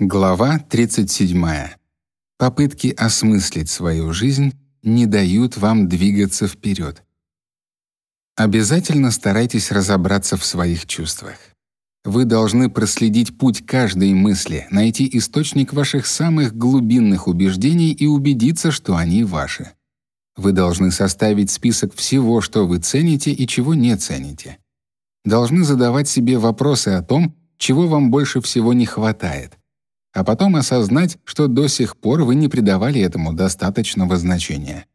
Глава 37. Попытки осмыслить свою жизнь не дают вам двигаться вперед. Обязательно старайтесь разобраться в своих чувствах. Вы должны проследить путь каждой мысли, найти источник ваших самых глубинных убеждений и убедиться, что они ваши. Вы должны составить список всего, что вы цените и чего не цените. Должны задавать себе вопросы о том, чего вам больше всего не хватает — а потом осознать, что до сих пор вы не придавали этому достаточного значения.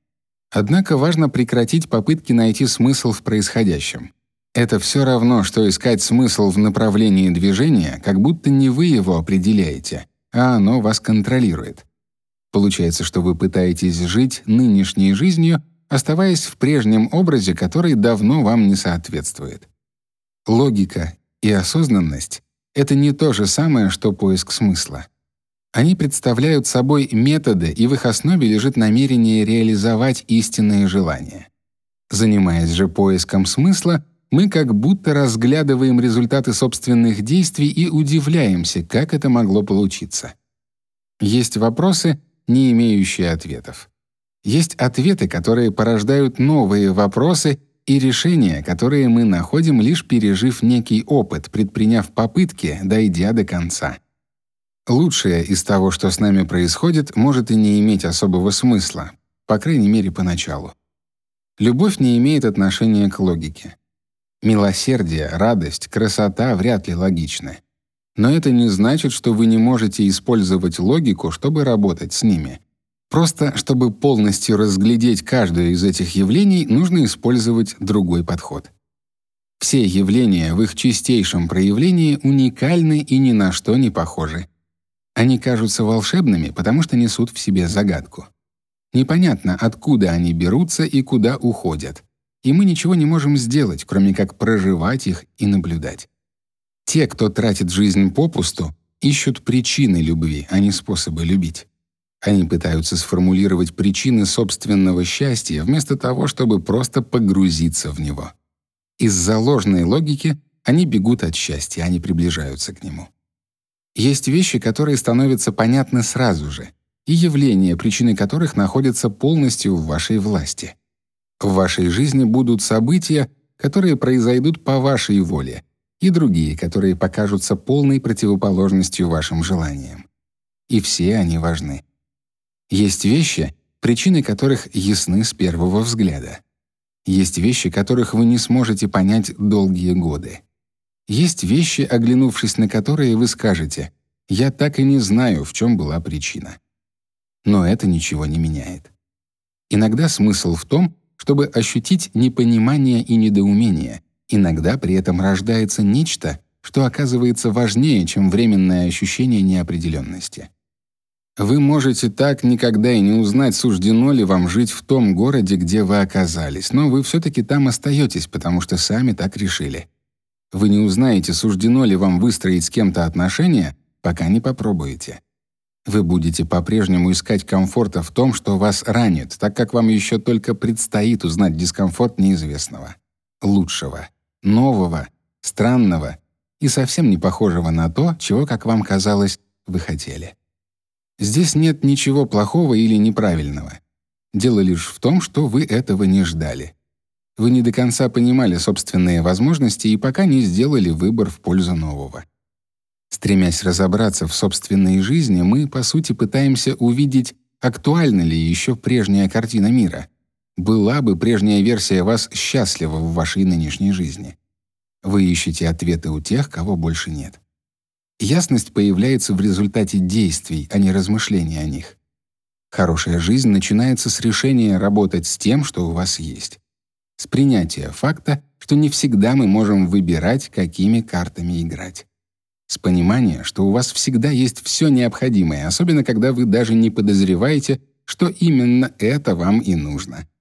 Однако важно прекратить попытки найти смысл в происходящем. Это все равно, что искать смысл в направлении движения, как будто не вы его определяете, а оно вас контролирует. Получается, что вы пытаетесь жить нынешней жизнью, оставаясь в прежнем образе, который давно вам не соответствует. Логика и осознанность это не то же самое, что поиск смысла. Они представляют собой методы, и в их основе лежит намерение реализовать истинные желания. Занимаясь же поиском смысла, мы как будто разглядываем результаты собственных действий и удивляемся, как это могло получиться. Есть вопросы, не имеющие ответов. Есть ответы, которые порождают новые вопросы и решения, которые мы находим лишь пережив некий опыт, предприняв попытки, дойдя до конца. Лучшее из того, что с нами происходит, может и не иметь особого смысла, по крайней мере, поначалу. Любовь не имеет отношения к логике. Милосердие, радость, красота вряд ли логичны. Но это не значит, что вы не можете использовать логику, чтобы работать с ними. Просто, чтобы полностью разглядеть каждое из этих явлений, нужно использовать другой подход. Все явления в их чистейшем проявлении уникальны и ни на что не похожи. Они кажутся волшебными, потому что несут в себе загадку. Непонятно, откуда они берутся и куда уходят. И мы ничего не можем сделать, кроме как проживать их и наблюдать. Те, кто тратит жизнь попусту, ищут причины любви, а не способы любить. Они пытаются сформулировать причины собственного счастья вместо того, чтобы просто погрузиться в него. Из-за ложной логики они бегут от счастья, они приближаются к нему. Есть вещи, которые становятся понятны сразу же, и явления, причины которых находятся полностью в вашей власти. В вашей жизни будут события, которые произойдут по вашей воле, и другие, которые покажутся полной противоположностью вашим желаниям. И все они важны. Есть вещи, причины которых ясны с первого взгляда. Есть вещи, которых вы не сможете понять долгие годы. Есть вещи, оглянувшись на которые вы скажете: "Я так и не знаю, в чем была причина". Но это ничего не меняет. Иногда смысл в том, чтобы ощутить непонимание и недоумение. Иногда при этом рождается нечто, что оказывается важнее, чем временное ощущение неопределенности. Вы можете так никогда и не узнать, суждено ли вам жить в том городе, где вы оказались, но вы все таки там остаетесь, потому что сами так решили. Вы не узнаете, суждено ли вам выстроить с кем-то отношения, пока не попробуете. Вы будете по-прежнему искать комфорта в том, что вас ранит, так как вам еще только предстоит узнать дискомфорт неизвестного, лучшего, нового, странного и совсем не похожего на то, чего, как вам казалось, вы хотели. Здесь нет ничего плохого или неправильного. Дело лишь в том, что вы этого не ждали. Вы не до конца понимали собственные возможности и пока не сделали выбор в пользу нового. Стремясь разобраться в собственной жизни, мы, по сути, пытаемся увидеть, актуальна ли еще прежняя картина мира. Была бы прежняя версия вас счастлива в вашей нынешней жизни. Вы ищете ответы у тех, кого больше нет. Ясность появляется в результате действий, а не размышления о них. Хорошая жизнь начинается с решения работать с тем, что у вас есть. С принятия факта, что не всегда мы можем выбирать, какими картами играть. С понимания, что у вас всегда есть все необходимое, особенно когда вы даже не подозреваете, что именно это вам и нужно —